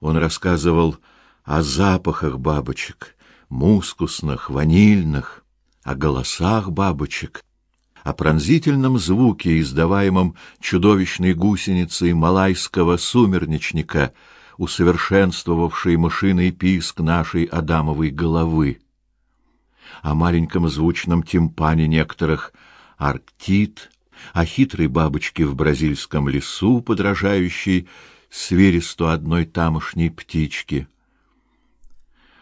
Он рассказывал о запахах бабочек, мускусных, ванильных, о голосах бабочек, о пронзительном звуке, издаваемом чудовищной гусеницей малайского сумерничника, усовершенствовавшей мышиный писк нашей Адамовой головы, о маленьком звучном тимпане некоторых арктит, о хитрой бабочке в бразильском лесу, подражающей свиристу одной тамошней птички.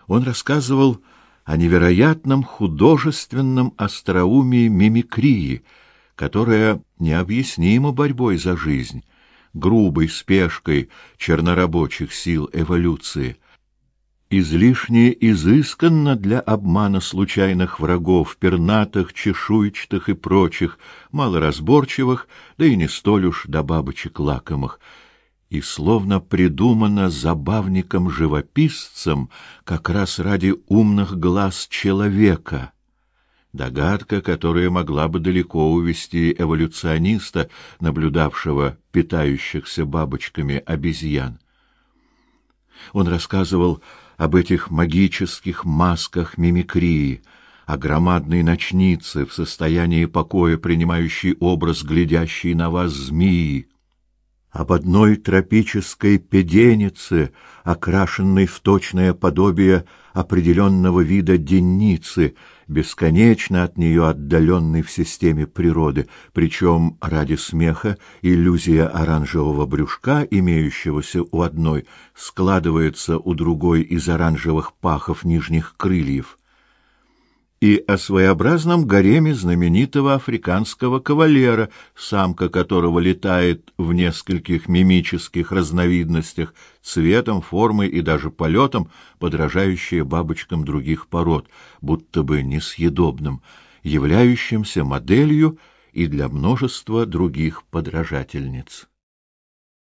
Он рассказывал о невероятном художественном остроумии мимикрии, которая необъяснима борьбой за жизнь, грубой спешкой чернорабочих сил эволюции, излишне изысканно для обмана случайных врагов, пернатых, чешуйчатых и прочих, малоразборчивых, да и не столь уж до бабочек лакомых — и словно придумано забавником-живописцем как раз ради умных глаз человека. Догадка, которая могла бы далеко увести эволюциониста, наблюдавшего питающихся бабочками обезьян. Он рассказывал об этих магических масках мимикрии, о громадной ночнице в состоянии покоя, принимающей образ глядящей на вас змеи, об одной тропической педенице, окрашенной в точное подобие определенного вида денницы, бесконечно от нее отдаленной в системе природы, причем ради смеха иллюзия оранжевого брюшка, имеющегося у одной, складывается у другой из оранжевых пахов нижних крыльев и о своеобразном гареме знаменитого африканского кавалера, самка которого летает в нескольких мимических разновидностях, цветом, формой и даже полетом, подражающая бабочкам других пород, будто бы несъедобным, являющимся моделью и для множества других подражательниц.